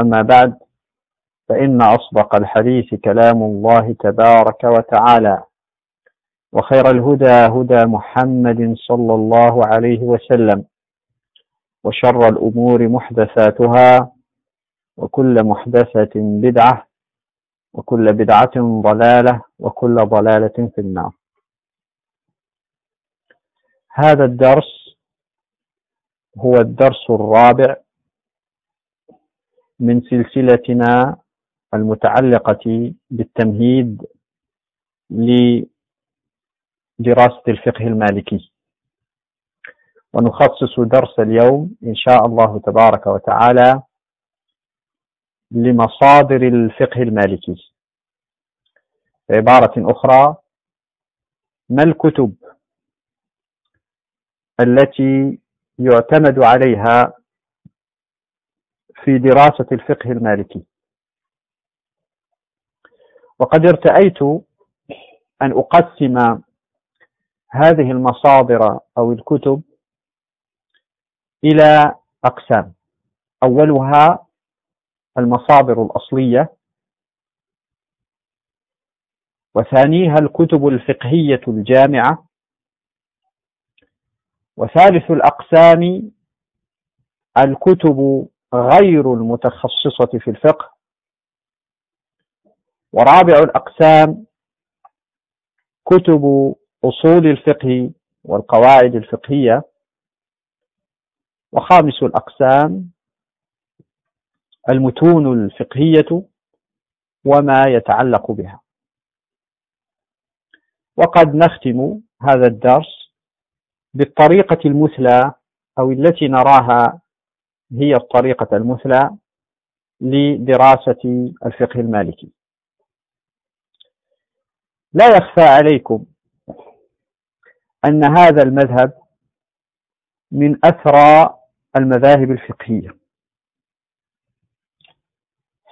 أما بعد فإن أصدق الحديث كلام الله تبارك وتعالى وخير الهدى هدى محمد صلى الله عليه وسلم وشر الأمور محدثاتها وكل محدثة بدعة وكل بدعة ضلالة وكل ضلالة في النار. هذا الدرس هو الدرس الرابع من سلسلتنا المتعلقة بالتمهيد لدراسة الفقه المالكي. ونخصص درس اليوم إن شاء الله تبارك وتعالى لمصادر الفقه المالكي. بعبارة أخرى ما الكتب التي يعتمد عليها في دراسة الفقه المالكي. وقد ارتأيت أن أقسم هذه المصادر أو الكتب إلى أقسام. أولها المصادر الأصلية وثانيها الكتب الفقهية الجامعة وثالث الأقسام الكتب غير المتخصصة في الفقه. ورابع الأقسام كتب أصول الفقه والقواعد الفقهية. وخامس الأقسام المتون الفقهية وما يتعلق بها. وقد نختم هذا الدرس بالطريقة المثلى أو التي نراها هي الطريقة المثلى لدراسة الفقه المالكي. لا يخفى عليكم أن هذا المذهب من أثرى المذاهب الفقهية.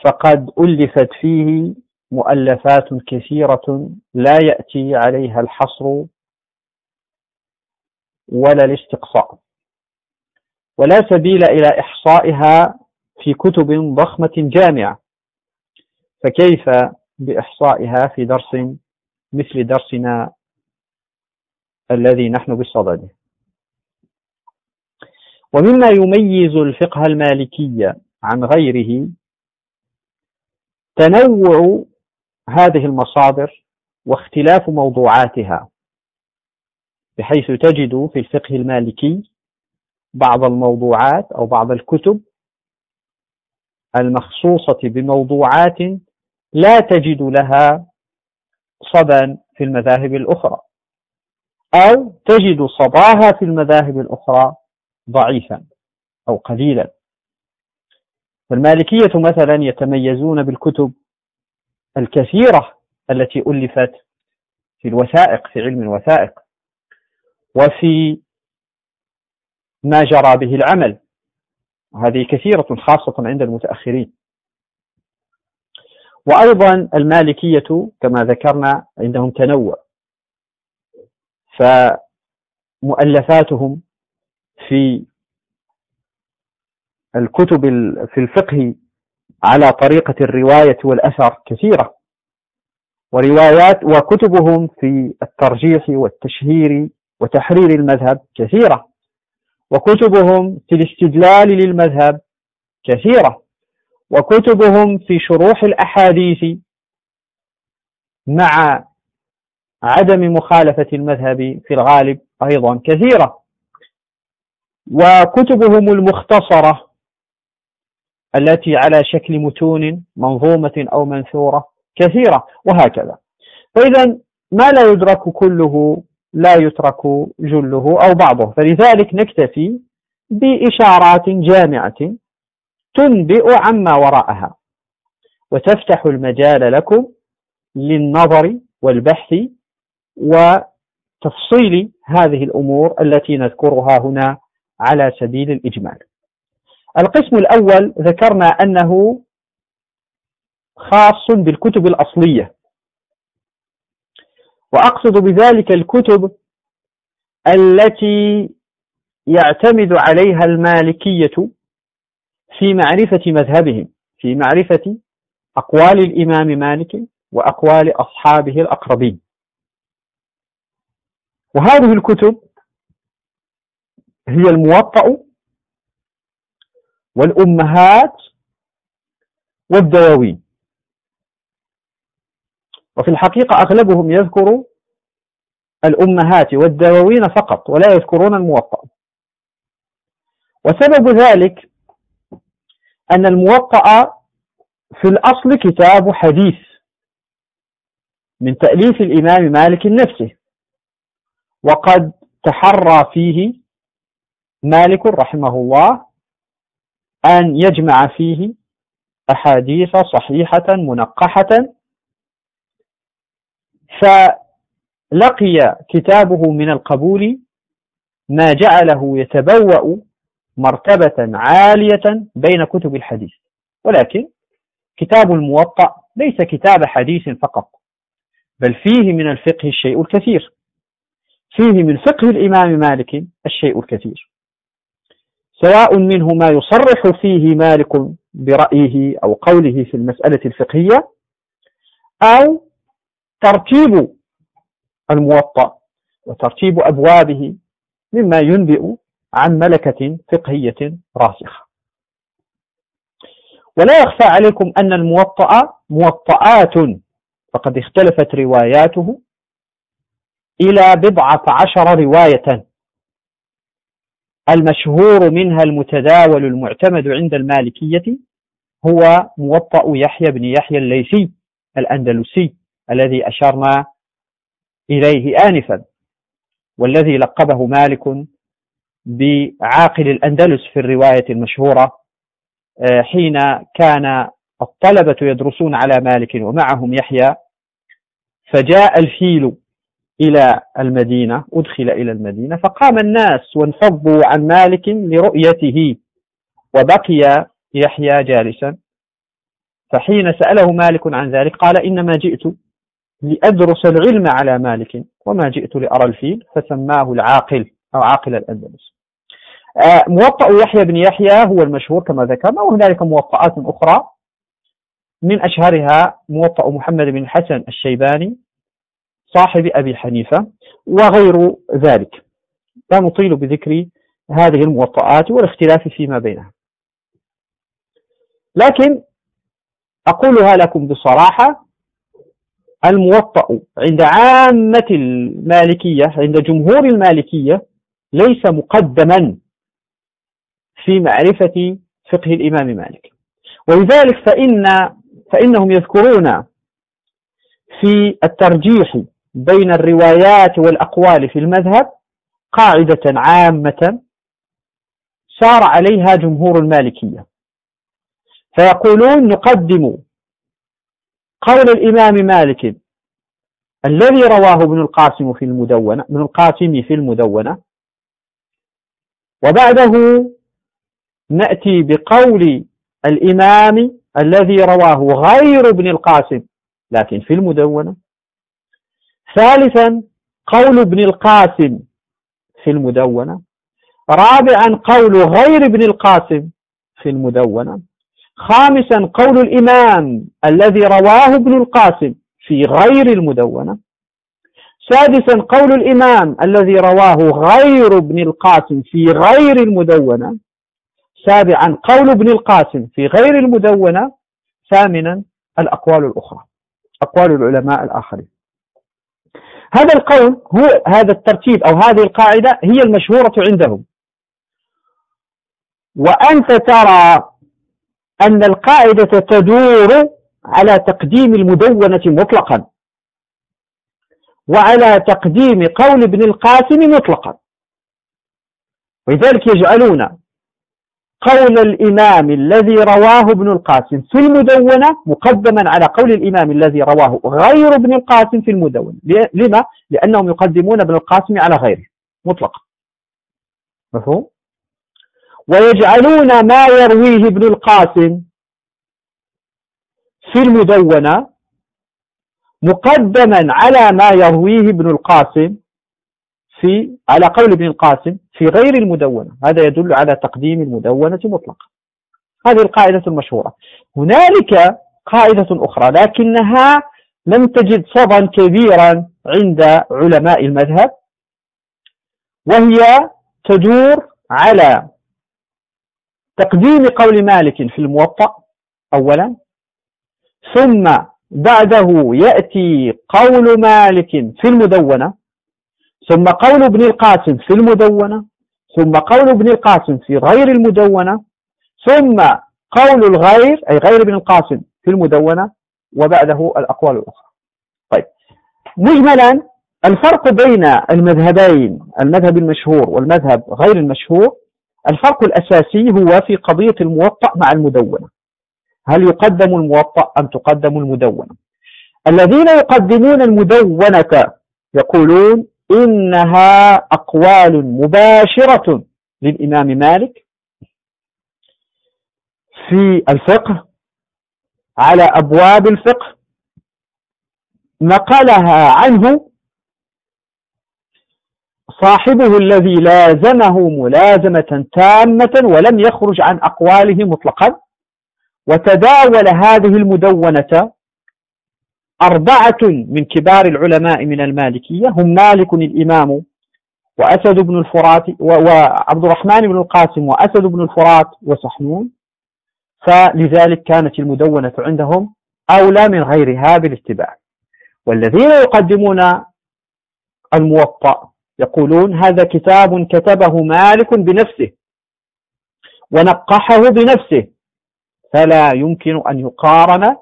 فقد ألفت فيه مؤلفات كثيرة لا يأتي عليها الحصر ولا الاستقصاء. ولا سبيل إلى إحصائها في كتب ضخمة جامعة. فكيف بإحصائها في درس مثل درسنا الذي نحن بصدده ومما يميز الفقه المالكي عن غيره تنوع هذه المصادر واختلاف موضوعاتها بحيث تجد في الفقه المالكي بعض الموضوعات أو بعض الكتب المخصوصة بموضوعات لا تجد لها صدى في المذاهب الأخرى أو تجد صداها في المذاهب الأخرى ضعيفا أو قليلا. فالمالكية مثلا يتميزون بالكتب الكثيرة التي ألفت في الوثائق في علم الوثائق وفي ما جرى به العمل. وهذه كثيرة خاصة عند المتأخرين. وأيضا المالكية كما ذكرنا عندهم تنوع. فمؤلفاتهم في الكتب في الفقه على طريقة الرواية والأثر كثيرة. وروايات وكتبهم في الترجيح والتشهير وتحرير المذهب كثيرة. وكتبهم في الاستدلال للمذهب كثيرة. وكتبهم في شروح الأحاديث مع عدم مخالفة المذهب في الغالب أيضا كثيرة. وكتبهم المختصرة التي على شكل متون منظومة أو منثورة كثيرة وهكذا. فإذا ما لا يدرك كله لا يترك جله أو بعضه. فلذلك نكتفي بإشارات جامعة تنبئ عما وراءها وتفتح المجال لكم للنظر والبحث وتفصيل هذه الأمور التي نذكرها هنا على سبيل الإجمال. القسم الأول ذكرنا أنه خاص بالكتب الأصلية. وأقصد بذلك الكتب التي يعتمد عليها المالكية في معرفة مذهبهم في معرفة أقوال الإمام مالك وأقوال أصحابه الأقربين. وهذه الكتب هي الموطأ والأمهات والدواوين. وفي الحقيقة أغلبهم يذكر الأمهات والدواوين فقط ولا يذكرون الموطأ. وسبب ذلك أن الموطأ في الأصل كتاب حديث من تأليف الإمام مالك نفسه وقد تحرى فيه مالك رحمه الله أن يجمع فيه أحاديث صحيحة منقحة فلقي كتابه من القبول ما جعله يتبوأ مرتبة عالية بين كتب الحديث. ولكن كتاب الموطأ ليس كتاب حديث فقط بل فيه من الفقه الشيء الكثير. فيه من فقه الإمام مالك الشيء الكثير. سواء منه ما يصرح فيه مالك برأيه أو قوله في المسألة الفقهية أو ترتيب الموطأ وترتيب أبوابه مما ينبئ عن ملكة فقهية راسخة. ولا يخفى عليكم أن الموطأ موطئات فقد اختلفت رواياته إلى بضعة عشر رواية. المشهور منها المتداول المعتمد عند المالكية هو موطأ يحيى بن يحيى الليثي الأندلسي. الذي أشرنا إليه آنفا والذي لقبه مالك بعاقل الأندلس في الرواية المشهورة آه، حين كان الطلبة يدرسون على مالك ومعهم يحيى فجاء الفيل إلى المدينة أدخل إلى المدينة فقام الناس وانفضوا عن مالك لرؤيته وبقي يحيى جالسا فحين سأله مالك عن ذلك قال إنما جئت لأدرس العلم على مالك وما جئت لأرى الفيل فسماه العاقل أو عاقل الأندلس. آه، موطأ يحيى بن يحيى هو المشهور كما ذكرنا وهنالك موطئات أخرى. من أشهرها موطأ محمد بن الحسن الشيباني صاحب أبي حنيفة وغير ذلك. لا نطيل بذكر هذه الموطئات والاختلاف فيما بينها. لكن أقولها لكم بصراحة الموطأ عند عامة المالكية عند جمهور المالكية ليس مقدما في معرفة فقه الإمام مالك. ولذلك فإن فإنهم يذكرون في الترجيح بين الروايات والأقوال في المذهب قاعدة عامة سار عليها جمهور المالكية. فيقولون نقدم قول الإمام مالك الذي رواه ابن القاسم في المدونة ابن القاسم في المدونة. وبعده نأتي بقول الإمام الذي رواه غير ابن القاسم لكن في المدونة. ثالثا قول ابن القاسم في المدونة. رابعا قول غير ابن القاسم في المدونة. خامسا قول الإمام الذي رواه ابن القاسم في غير المدونة. سادسا قول الإمام الذي رواه غير ابن القاسم في غير المدونة. سابعا قول ابن القاسم في غير المدونة. ثامنا الأقوال الأخرى أقوال العلماء الآخرين. هذا القول هو هذا الترتيب أو هذه القاعدة هي المشهورة عندهم. وأنت ترى أن القاعدة تدور على تقديم المدونة مطلقا وعلى تقديم قول ابن القاسم مطلقا ولذلك يجعلون قول الإمام الذي رواه ابن القاسم في المدونة مقدما على قول الإمام الذي رواه غير ابن القاسم في المدونة لما؟ لأنهم يقدمون ابن القاسم على غيره مطلقا مفهوم؟ ويجعلون ما يرويه ابن القاسم في المدونة مقدما على ما يرويه ابن القاسم في على قول ابن القاسم في غير المدونة. هذا يدل على تقديم المدونة مطلقا. هذه القاعدة المشهورة. هنالك قاعدة أخرى لكنها لم تجد صدى كبيرا عند علماء المذهب وهي تدور على تقديم قول مالك في الموطأ أولا. ثم بعده يأتي قول مالك في المدونة ثم قول ابن القاسم في المدونة ثم قول ابن القاسم في غير المدونة ثم قول الغير أي غير ابن القاسم في المدونة وبعده الأقوال الأخرى. طيب. مجملا الفرق بين المذهبين المذهب المشهور والمذهب غير المشهور الفرق الأساسي هو في قضية الموطأ مع المدونة. هل يقدم الموطأ أم تقدم المدونة؟ الذين يقدمون المدونة يقولون إنها أقوال مباشرة للإمام مالك في الفقه على أبواب الفقه نقلها عنه صاحبه الذي لازمه ملازمة تامة ولم يخرج عن أقواله مطلقا وتداول هذه المدونة أربعة من كبار العلماء من المالكية هم مالك الإمام وأسد بن الفرات وعبد الرحمن بن القاسم وأسد بن الفرات وسحنون فلذلك كانت المدونة عندهم أولى من غيرها بالاتباع والذين يقدمون الموطأ يقولون هذا كتاب كتبه مالك بنفسه ونقحه بنفسه فلا يمكن أن يقارن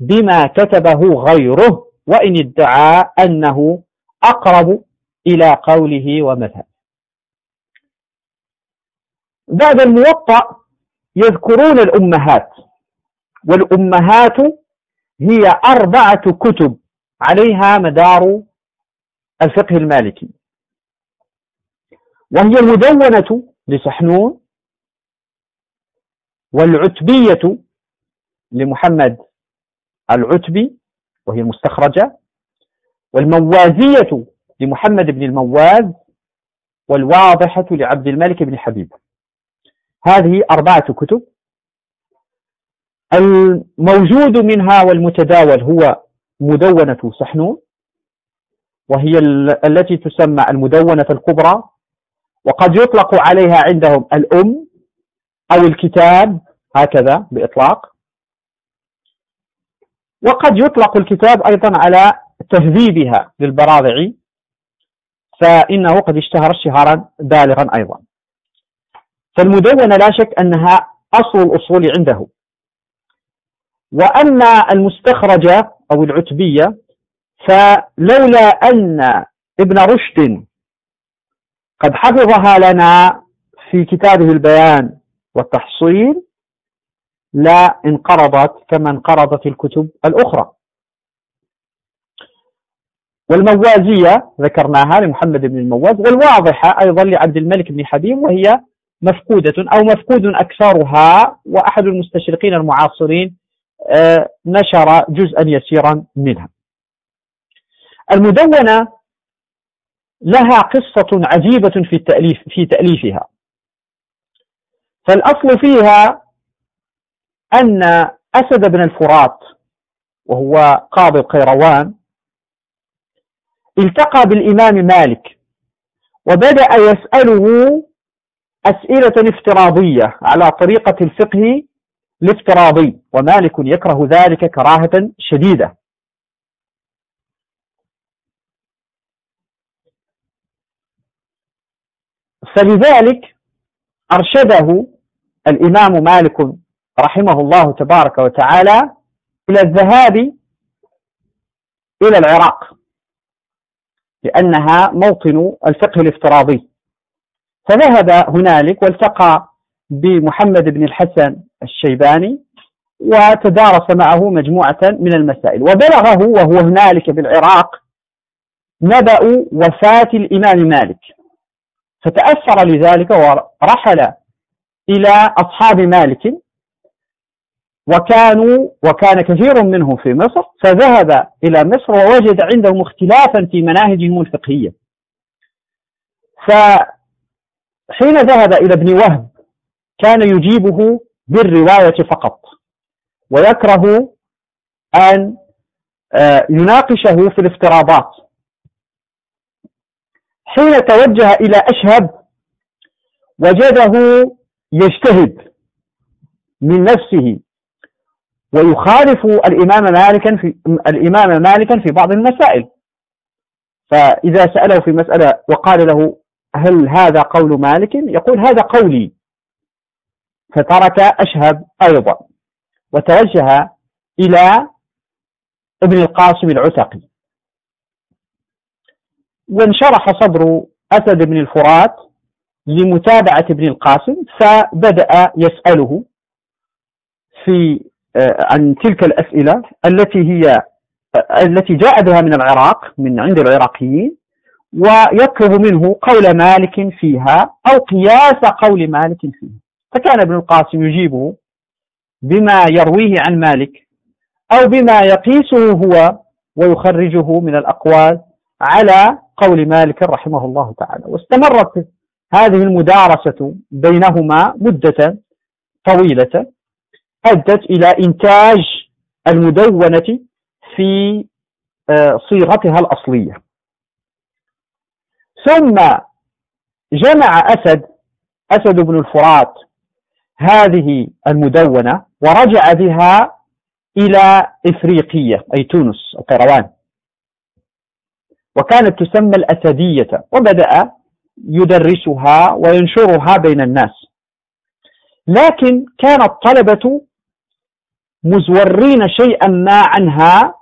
بما كتبه غيره وإن ادعى أنه أقرب إلى قوله ومذهب. بعد الموطأ يذكرون الأمهات والأمهات هي أربعة كتب عليها مدار الفقه المالكي. وهي المدونة لسحنون والعتبية لمحمد العتبي وهي المستخرجة والموازية لمحمد بن المواز والواضحة لعبد الملك بن حبيب. هذه أربعة كتب. الموجود منها والمتداول هو مدونة سحنون وهي التي تسمى المدونة الكبرى وقد يطلق عليها عندهم الأم أو الكتاب هكذا بإطلاق. وقد يطلق الكتاب أيضا على تهذيبها للبراضعي فإنه قد اشتهر اشتهارا بالغا أيضا. فالمدونة لا شك أنها أصل الأصول عنده. وأما المستخرجة أو العتبية فلولا أن ابن رشد قد حفظها لنا في كتابه البيان والتحصيل لا انقرضت كما انقرضت الكتب الأخرى. والموازية ذكرناها لمحمد بن المواز والواضحة أيضا لعبد الملك بن حبيب وهي مفقودة أو مفقود أكثرها وأحد المستشرقين المعاصرين آه، نشر جزءا يسيرا منها. المدونة لها قصة عجيبة في التأليف في تأليفها. فالأصل فيها أن أسد بن الفرات وهو قاضي القيروان التقى بالإمام مالك وبدأ يسأله أسئلة افتراضية على طريقة الفقه الافتراضي ومالك يكره ذلك كراهة شديدة. فلذلك أرشده الإمام مالك رحمه الله تبارك وتعالى إلى الذهاب إلى العراق لأنها موطن الفقه الافتراضي. فذهب هنالك والتقى بمحمد بن الحسن الشيباني وتدارس معه مجموعة من المسائل. وبلغه وهو هنالك بالعراق نبأ وفاة الإمام مالك. فتأثر لذلك ورحل إلى أصحاب مالك وكانوا وكان كثير منهم في مصر فذهب إلى مصر ووجد عندهم اختلافا في مناهجهم الفقهية. فحين ذهب إلى ابن وهب كان يجيبه بالرواية فقط ويكره أن آه، يناقشه في الافتراضات. حين توجه إلى أشهب وجده يجتهد من نفسه ويخالف الإمام مالكا في الإمام مالكا في بعض المسائل. فإذا سأله في مسألة وقال له هل هذا قول مالك؟ يقول هذا قولي. فترك أشهب أيضا وتوجه إلى ابن القاسم العتقي. وانشرح صدر أسد بن الفرات لمتابعة ابن القاسم فبدأ يسأله في آه، عن تلك الأسئلة التي هي التي جاء بها من العراق من عند العراقيين ويطلب منه قول مالك فيها أو قياس قول مالك فيها. فكان ابن القاسم يجيبه بما يرويه عن مالك أو بما يقيسه هو ويخرجه من الأقوال على قول مالك رحمه الله تعالى. واستمرت هذه المدارسة بينهما مدة طويلة أدت إلى إنتاج المدونة في آه، صيغتها الأصلية. ثم جمع أسد أسد بن الفرات هذه المدونة ورجع بها إلى إفريقية أي تونس القيروان. وكانت تسمى الأسدية وبدأ يدرسها وينشرها بين الناس. لكن كان الطلبة مزورين شيئا ما عنها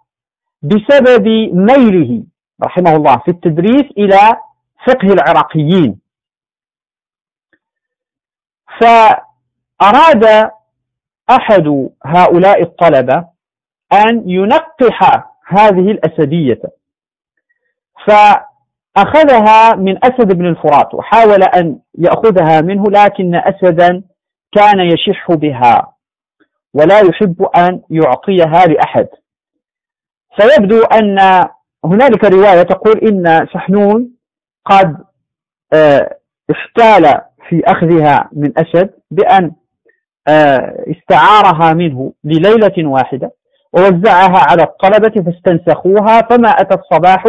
بسبب ميله رحمه الله في التدريس إلى فقه العراقيين. فأراد أحد هؤلاء الطلبة أن ينقح هذه الأسدية. فأخذها من أسد بن الفرات وحاول أن يأخذها منه لكن أسدا كان يشح بها ولا يحب أن يعطيها لأحد. فيبدو أن هنالك رواية تقول إن سحنون قد آه، احتال في أخذها من أسد بأن آه، استعارها منه لليلة واحدة ووزعها على الطلبة فاستنسخوها فما أتى الصباح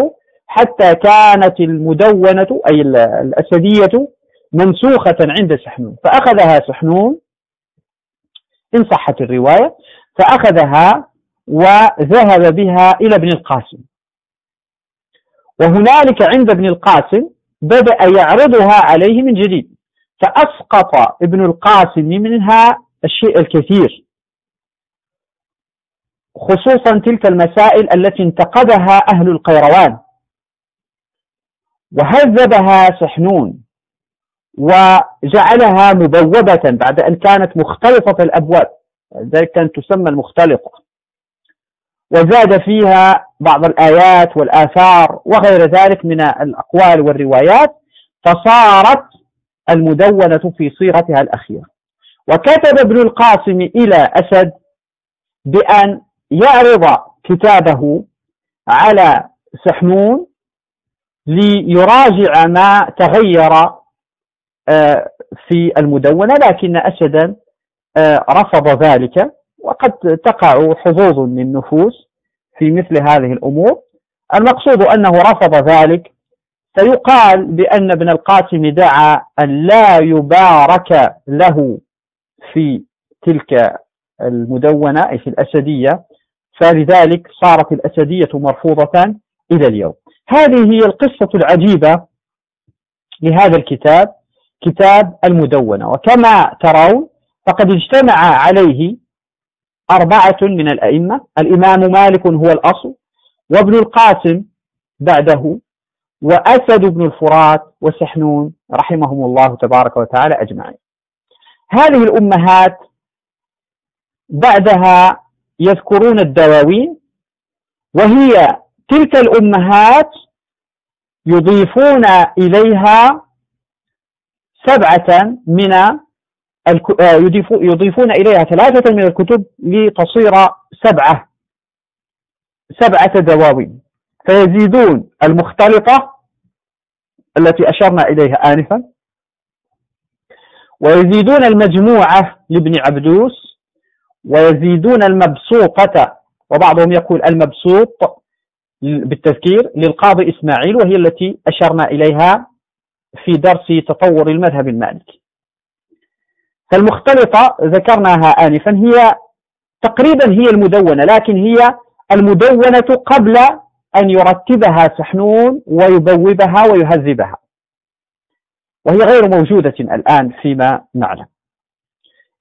حتى كانت المدونة أي الأسدية منسوخة عند سحنون. فأخذها سحنون إن صحت الرواية فأخذها وذهب بها إلى ابن القاسم. وهنالك عند ابن القاسم بدأ يعرضها عليه من جديد. فأسقط ابن القاسم منها الشيء الكثير. خصوصا تلك المسائل التي انتقدها أهل القيروان. وهذبها سحنون وجعلها مبوبة بعد أن كانت مختلطة الأبواب. ذلك كانت تسمى المختلطة وزاد فيها بعض الآيات والآثار وغير ذلك من الأقوال والروايات فصارت المدونة في صيغتها الأخيرة. وكتب ابن القاسم إلى أسد بأن يعرض كتابه على سحنون ليراجع ما تغير آه، في المدونة لكن أسدا آه، رفض ذلك وقد تقع حظوظ من نفوس في مثل هذه الأمور. المقصود أنه رفض ذلك. فيقال بأن ابن القاسم دعا أن لا يبارك له في تلك المدونة أي في الأسدية. فلذلك صارت الأسدية مرفوضة إلى اليوم. هذه هي القصة العجيبة لهذا الكتاب كتاب المدونة. وكما ترون فقد اجتمع عليه أربعة من الأئمة. الإمام مالك هو الأصل وابن القاسم بعده وأسد بن الفرات وسحنون رحمهم الله تبارك وتعالى أجمعين. هذه الأمهات بعدها يذكرون الدواوين وهي تلك الأمهات يضيفون إليها سبعة من آه، يضيفون إليها ثلاثة من الكتب لتصير سبعة. سبعة دواوين. فيزيدون المختلطة التي أشرنا إليها آنفا. ويزيدون المجموعة لابن عبدوس. ويزيدون المبسوطة. وبعضهم يقول المبسوط بالتذكير للقاضي إسماعيل وهي التي أشرنا إليها في درس تطور المذهب المالكي. فالمختلطة ذكرناها آنفا هي تقريبا هي المدونة لكن هي المدونة قبل أن يرتبها سحنون ويبوبها ويهذبها. وهي غير موجودة الآن فيما نعلم.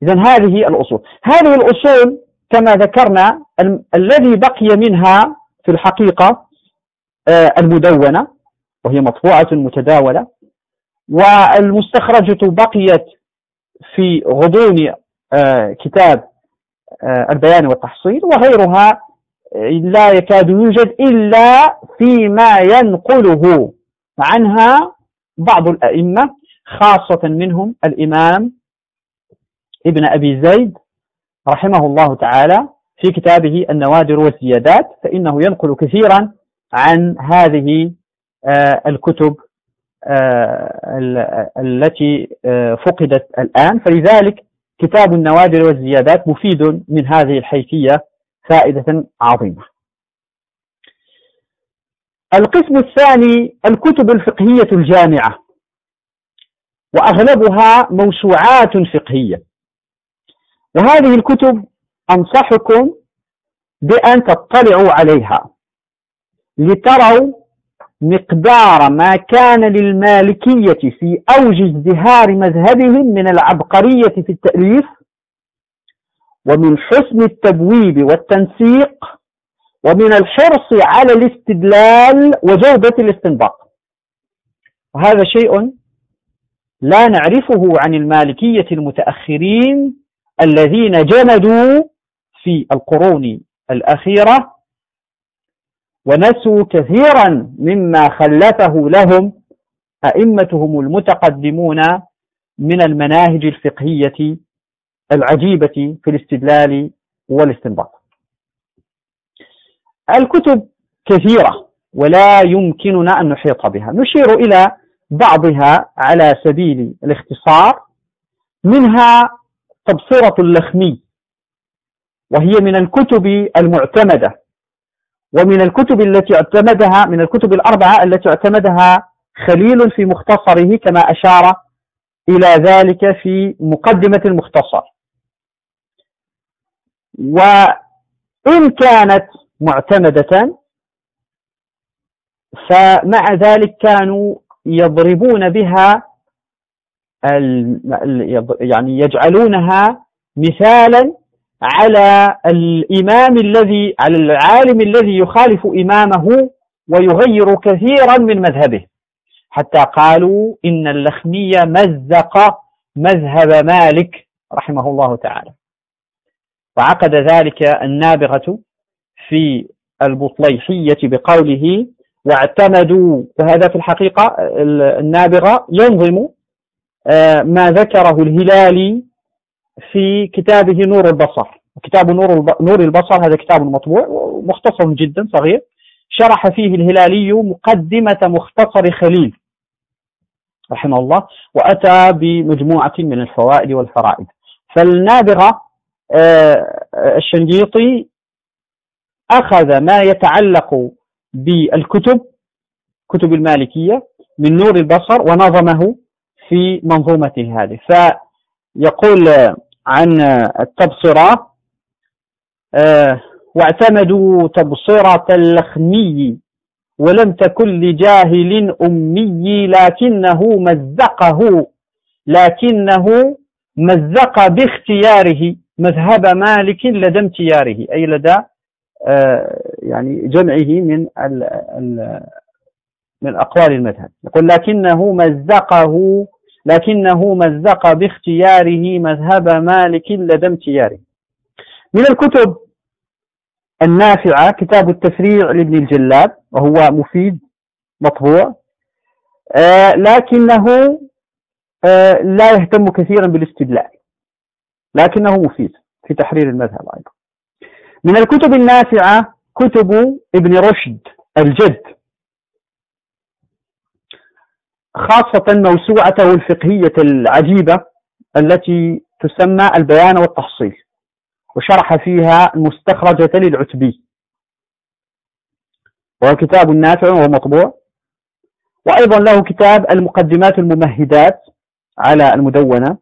إذا هذه الأصول. هذه الأصول كما ذكرنا الذي بقي منها في الحقيقة آه، المدونة وهي مطبوعة متداولة. والمستخرجة بقيت في غضون آه، كتاب آه، البيان والتحصيل وغيرها لا يكاد يوجد إلا فيما ينقله. عنها بعض الأئمة خاصة منهم الإمام ابن أبي زيد رحمه الله تعالى في كتابه النوادر والزيادات فإنه ينقل كثيرا عن هذه آه، الكتب آه، التي آه، فقدت الآن. فلذلك كتاب النوادر والزيادات مفيد من هذه الحيثية فائدة عظيمة. القسم الثاني الكتب الفقهية الجامعة وأغلبها موسوعات فقهية. وهذه الكتب أنصحكم بأن تطلعوا عليها لتروا مقدار ما كان للمالكية في أوج ازدهار مذهبهم من العبقرية في التأليف ومن حسن التبويب والتنسيق ومن الحرص على الاستدلال وجودة الاستنباط. وهذا شيء لا نعرفه عن المالكية المتأخرين الذين جمدوا في القرون الأخيرة ونسوا كثيرا مما خلفه لهم أئمتهم المتقدمون من المناهج الفقهية العجيبة في الاستدلال والاستنباط. الكتب كثيرة ولا يمكننا أن نحيط بها. نشير إلى بعضها على سبيل الاختصار منها تبصرة اللخمي. وهي من الكتب المعتمدة. ومن الكتب التي اعتمدها من الكتب الأربعة التي اعتمدها خليل في مختصره كما أشار إلى ذلك في مقدمة المختصر. وإن كانت معتمدة فمع ذلك كانوا يضربون بها يعني يجعلونها مثالا على الإمام الذي على العالم الذي يخالف إمامه ويغير كثيرا من مذهبه. حتى قالوا إن اللخمية مزق مذهب مالك رحمه الله تعالى. وعقد ذلك النابغة في البطليحية بقوله واعتمدوا وهذا في الحقيقة النابغة ينظم آه، ما ذكره الهلالي في كتابه نور البصر. كتاب نور نور البصر هذا كتاب مطبوع مختصر جدا صغير. شرح فيه الهلالي مقدمة مختصر خليل رحمه الله وأتى بمجموعة من الفوائد والفرائد. فالنابغة آه، الشنجيطي أخذ ما يتعلق بالكتب كتب المالكية من نور البصر ونظمه في منظومته هذه. فيقول عن التبصرة آه، واعتمدوا تبصرة اللخمي ولم تكن لجاهل أمي لكنه مزقه لكنه مزق باختياره مذهب مالك لدى امتياره أي لدى آه، يعني جمعه من من أقوال المذهب. يقول لكنه مزقه لكنه مزق باختياره مذهب مالك لدى امتياره. من الكتب النافعة كتاب التفريع لابن الجلاب وهو مفيد مطبوع آه لكنه آه لا يهتم كثيرا بالاستدلال لكنه مفيد في تحرير المذهب أيضا. من الكتب النافعة كتب ابن رشد الجد. خاصة موسوعته الفقهية العجيبة التي تسمى البيان والتحصيل وشرح فيها المستخرجة للعتبي. وهو كتاب نافع وهو مطبوع. وأيضا له كتاب المقدمات الممهدات على المدونة.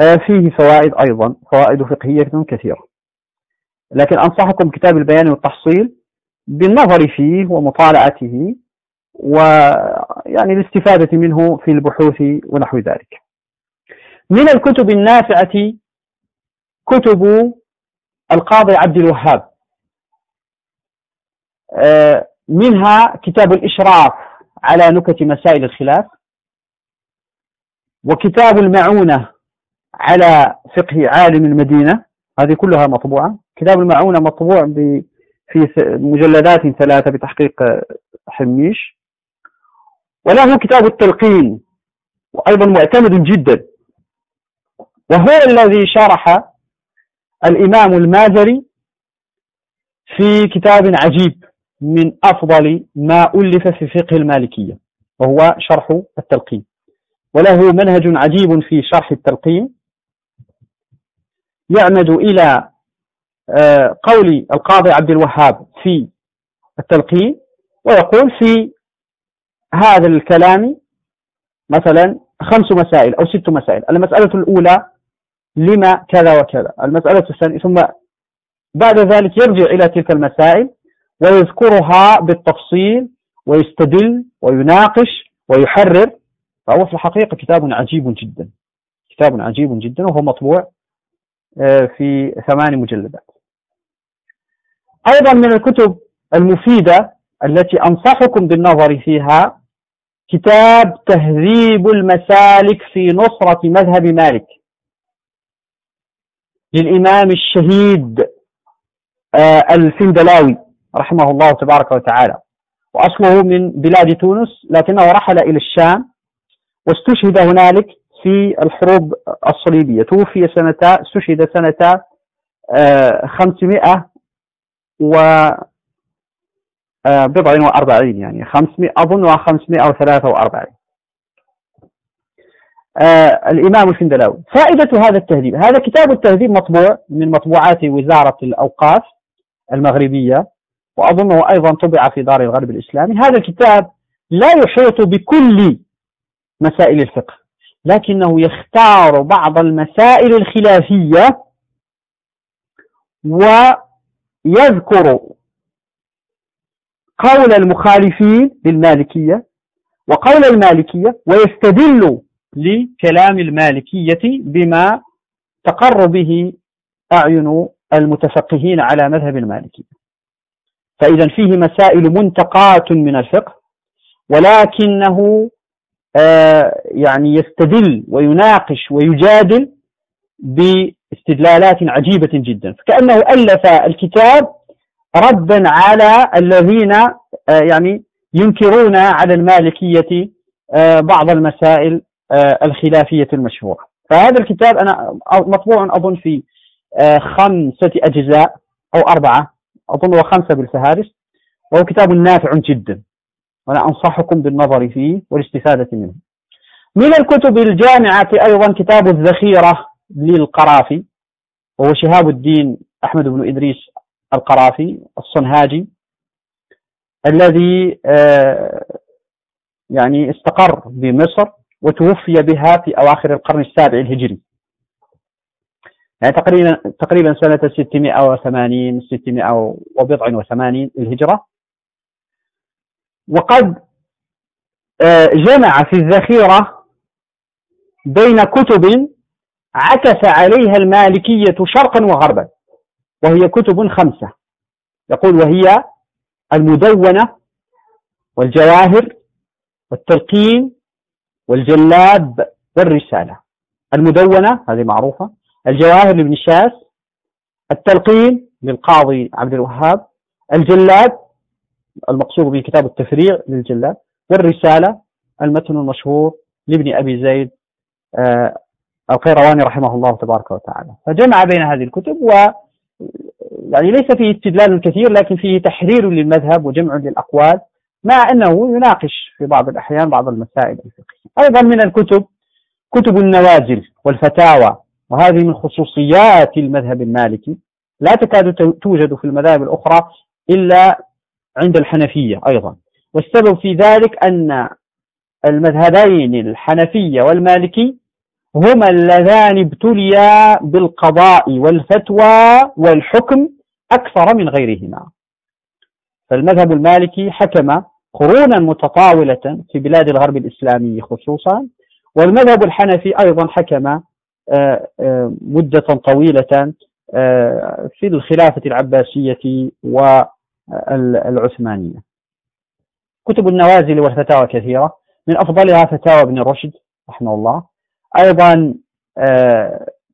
آه، فيه فوائد أيضا فوائد فقهية كثيرة. لكن أنصحكم كتاب البيان والتحصيل بالنظر فيه ومطالعته ويعني الاستفادة منه في البحوث ونحو ذلك. من الكتب النافعة كتب القاضي عبد الوهاب. آه، منها كتاب الإشراف على نكت مسائل الخلاف وكتاب المعونة على فقه عالم المدينة هذه كلها مطبوعة. كتاب المعونة مطبوع في مجلدات ثلاثة بتحقيق حميش. وله كتاب التلقين وأيضا معتمد جدا. وهو الذي شرح الإمام المازري في كتاب عجيب من أفضل ما ألف في فقه المالكية وهو شرح التلقين. وله منهج عجيب في شرح التلقين. يعمد إلى آه، قول القاضي عبد الوهاب في التلقين ويقول في هذا الكلام مثلا خمس مسائل أو ست مسائل. المسألة الأولى لما كذا وكذا. المسألة الثانية ثم بعد ذلك يرجع إلى تلك المسائل ويذكرها بالتفصيل ويستدل ويناقش ويحرر. فهو في الحقيقة كتاب عجيب جدا. كتاب عجيب جدا وهو مطبوع آه، في ثمان مجلدات. أيضا من الكتب المفيدة التي أنصحكم بالنظر فيها كتاب تهذيب المسالك في نصرة مذهب مالك. للإمام الشهيد آه، الفندلاوي رحمه الله تبارك وتعالى. وأصله من بلاد تونس لكنه رحل إلى الشام واستشهد هنالك في الحروب الصليبية. توفي سنة استشهد سنة 500 آه، و آه، بضع وأربعين يعني خمسمائة أظنها خمسمائة وثلاثة وأربعين. آه الإمام الفندلاوي. فائدة هذا التهذيب. هذا كتاب التهذيب مطبوع من مطبوعات وزارة الأوقاف المغربية وأظنه أيضا طبع في دار الغرب الإسلامي. هذا الكتاب لا يحيط بكل مسائل الفقه لكنه يختار بعض المسائل الخلافية ويذكر قول المخالفين للمالكية وقول المالكية ويستدل لكلام المالكية بما تقر به أعين المتفقهين على مذهب المالكية. فإذا فيه مسائل منتقاة من الفقه ولكنه آه يعني يستدل ويناقش ويجادل باستدلالات عجيبة جدا. فكأنه ألف الكتاب ردا على الذين آه يعني ينكرون على المالكية آه بعض المسائل آه، الخلافية المشهورة فهذا الكتاب أنا مطبوع أظن في خمسة أجزاء أو أربعة أظن خمسة بالفهارس وهو كتاب نافع جدا وأنا أنصحكم بالنظر فيه والاستفادة منه. من الكتب الجامعة أيضا كتاب الذخيرة للقرافي وهو شهاب الدين أحمد بن إدريس القرافي الصنهاجي الذي آه، يعني استقر بمصر وتوفي بها في أواخر القرن السابع الهجري. يعني تقريبا تقريبا سنة 680 600 وبضع وثمانين الهجرة. وقد آه، جمع في الذخيرة بين كتب عكس عليها المالكية شرقا وغربا. وهي كتب خمسة. يقول وهي المدونة والجواهر والتلقين والجلاب والرسالة. المدونة هذه معروفة. الجواهر لابن شاس. التلقين للقاضي عبد الوهاب. الجلاب المقصود به كتاب التفريع للجلاب. والرسالة المتن المشهور لابن أبي زيد آه، القيرواني رحمه الله تبارك وتعالى. فجمع بين هذه الكتب و يعني ليس فيه استدلال كثير لكن فيه تحرير للمذهب وجمع للأقوال مع أنه يناقش في بعض الأحيان بعض المسائل الفقهية. أيضا من الكتب كتب النوازل والفتاوى وهذه من خصوصيات المذهب المالكي لا تكاد توجد في المذاهب الأخرى إلا عند الحنفية أيضا. والسبب في ذلك أن المذهبين الحنفية والمالكي هما اللذان ابتليا بالقضاء والفتوى والحكم أكثر من غيرهما. فالمذهب المالكي حكم قرونا متطاولة في بلاد الغرب الإسلامي خصوصا والمذهب الحنفي أيضا حكم آه، آه، مدة طويلة آه، في الخلافة العباسية والعثمانية. كتب النوازل والفتاوى كثيرة من أفضلها فتاوى ابن رشد رحمه الله. أيضا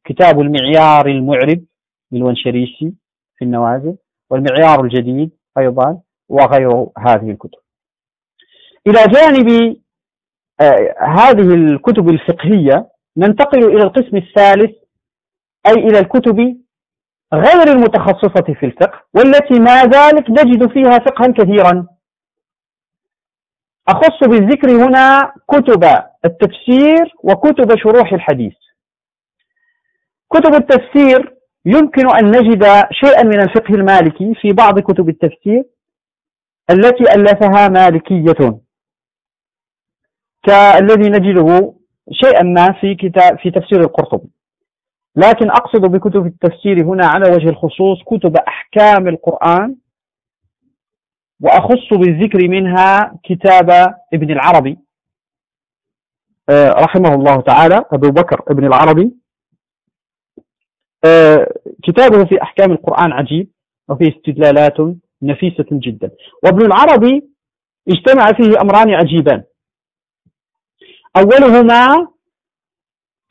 كتاب المعيار المعرب للونشريسي في النوازل والمعيار الجديد أيضا وغير هذه الكتب. إلى جانب آه، هذه الكتب الفقهية ننتقل إلى القسم الثالث أي إلى الكتب غير المتخصصة في الفقه والتي ما ذلك نجد فيها فقها كثيرا. أخص بالذكر هنا كتب التفسير وكتب شروح الحديث. كتب التفسير يمكن أن نجد شيئا من الفقه المالكي في بعض كتب التفسير التي ألفها مالكية. كالذي نجده شيئا ما في كتاب في تفسير القرطبي. لكن أقصد بكتب التفسير هنا على وجه الخصوص كتب أحكام القرآن وأخص بالذكر منها كتاب ابن العربي. آه، رحمه الله تعالى أبو بكر ابن العربي. كتابه في أحكام القرآن عجيب وفيه استدلالات نفيسة جدا. وابن العربي اجتمع فيه أمران عجيبان. أولهما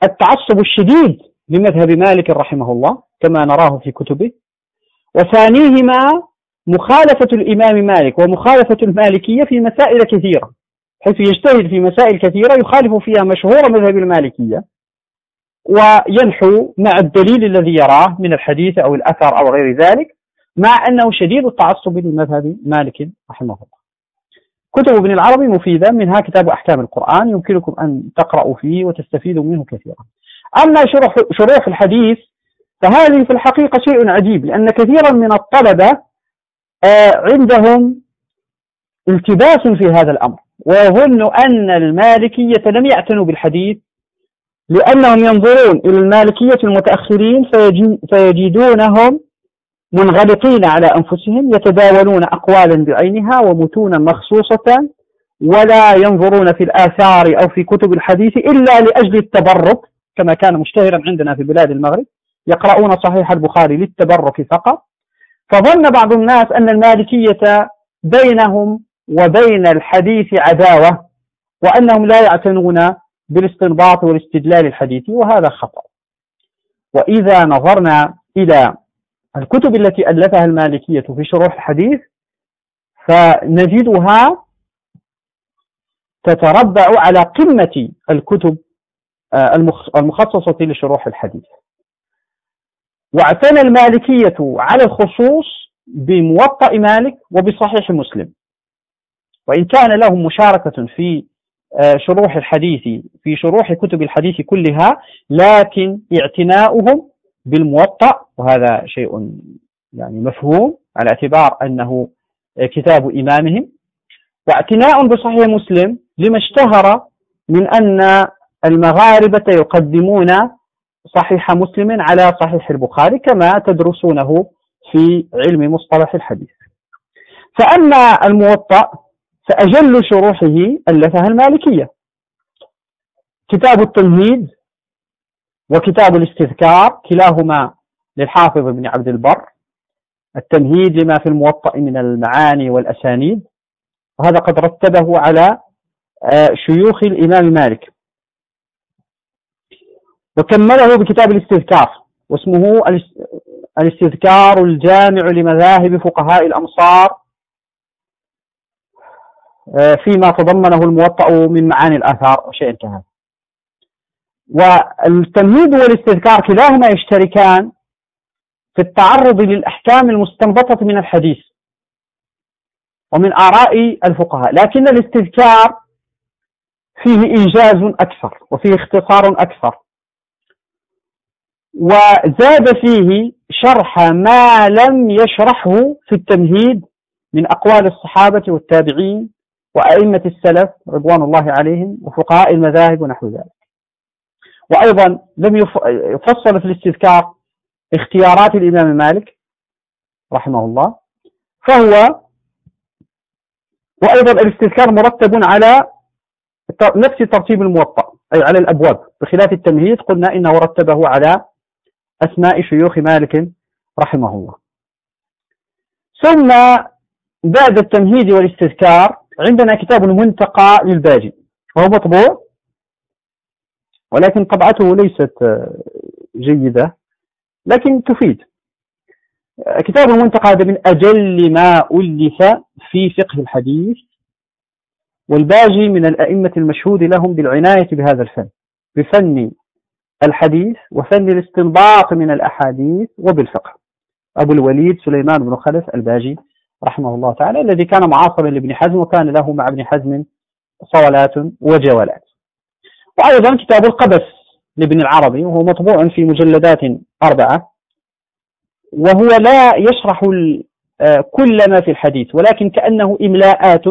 التعصب الشديد لمذهب مالك رحمه الله كما نراه في كتبه. وثانيهما مخالفة الإمام مالك ومخالفة المالكية في مسائل كثيرة. حيث يجتهد في مسائل كثيرة يخالف فيها مشهور مذهب المالكية. وينحو مع الدليل الذي يراه من الحديث أو الأثر أو غير ذلك مع أنه شديد التعصب لمذهب مالك رحمه الله. كتب ابن العربي مفيدة منها كتاب أحكام القرآن يمكنكم أن تقرأوا فيه وتستفيدوا منه كثيرا. أما شروح, شروح الحديث فهذه في الحقيقة شيء عجيب لأن كثيرا من الطلبة آه، عندهم التباس في هذا الأمر ويظن أن المالكية لم يعتنوا بالحديث لأنهم ينظرون إلى المالكية المتأخرين فيجدونهم منغلقين على أنفسهم يتداولون أقوالا بعينها ومتونا مخصوصة ولا ينظرون في الآثار أو في كتب الحديث إلا لأجل التبرك كما كان مشتهرا عندنا في بلاد المغرب يقرؤون صحيح البخاري للتبرك فقط. فظن بعض الناس أن المالكية بينهم وبين الحديث عداوة وأنهم لا يعتنون بالاستنباط والاستدلال الحديثي وهذا خطأ. وإذا نظرنا إلى الكتب التي ألفها المالكية في شروح الحديث فنجدها تتربع على قمة الكتب آه، المخصصة لشروح الحديث. واعتنى المالكية على الخصوص بموطأ مالك وبصحيح مسلم. وإن كان لهم مشاركة في شروح الحديث في شروح كتب الحديث كلها لكن اعتناؤهم بالموطأ وهذا شيء يعني مفهوم على اعتبار أنه كتاب إمامهم. واعتناء بصحيح مسلم لما اشتهر من أن المغاربة يقدمون صحيح مسلم على صحيح البخاري كما تدرسونه في علم مصطلح الحديث. فأما الموطأ فأجل شروحه ألفها المالكية. كتاب التمهيد وكتاب الاستذكار كلاهما للحافظ ابن عبد البر. التمهيد لما في الموطأ من المعاني والأسانيد. وهذا قد رتبه على آه، شيوخ الإمام مالك. وكمله بكتاب الاستذكار واسمه الاستذكار الجامع لمذاهب فقهاء الأمصار فيما تضمنه الموطأ من معاني الآثار شيء انتهى. والتمهيد والاستذكار كلاهما يشتركان في التعرض للأحكام المستنبطة من الحديث ومن آراء الفقهاء لكن الاستذكار فيه إيجاز أكثر وفيه اختصار أكثر. وزاد فيه شرح ما لم يشرحه في التمهيد من أقوال الصحابة والتابعين وأئمة السلف رضوان الله عليهم وفقهاء المذاهب ونحو ذلك. وأيضا لم يفصل في الاستذكار اختيارات الإمام مالك رحمه الله فهو وأيضا الاستذكار مرتب على نفس ترتيب الموطأ أي على الأبواب. بخلاف التمهيد قلنا إنه رتبه على أسماء شيوخ مالك رحمه الله. ثم بعد التمهيد والاستذكار عندنا كتاب المنتقى للباجي. وهو مطبوع ولكن طبعته ليست جيدة لكن تفيد. كتاب المنتقى هذا من أجل ما ألف في فقه الحديث والباجي من الأئمة المشهود لهم بالعناية بهذا الفن بفن الحديث وفن الاستنباط من الأحاديث وبالفقه. أبو الوليد سليمان بن خلف الباجي. رحمه الله تعالى الذي كان معاصرا لابن حزم وكان له مع ابن حزم صولات وجولات وأيضا كتاب القبس لابن العربي وهو مطبوع في مجلدات أربعة وهو لا يشرح آه، كل ما في الحديث ولكن كأنه إملاءات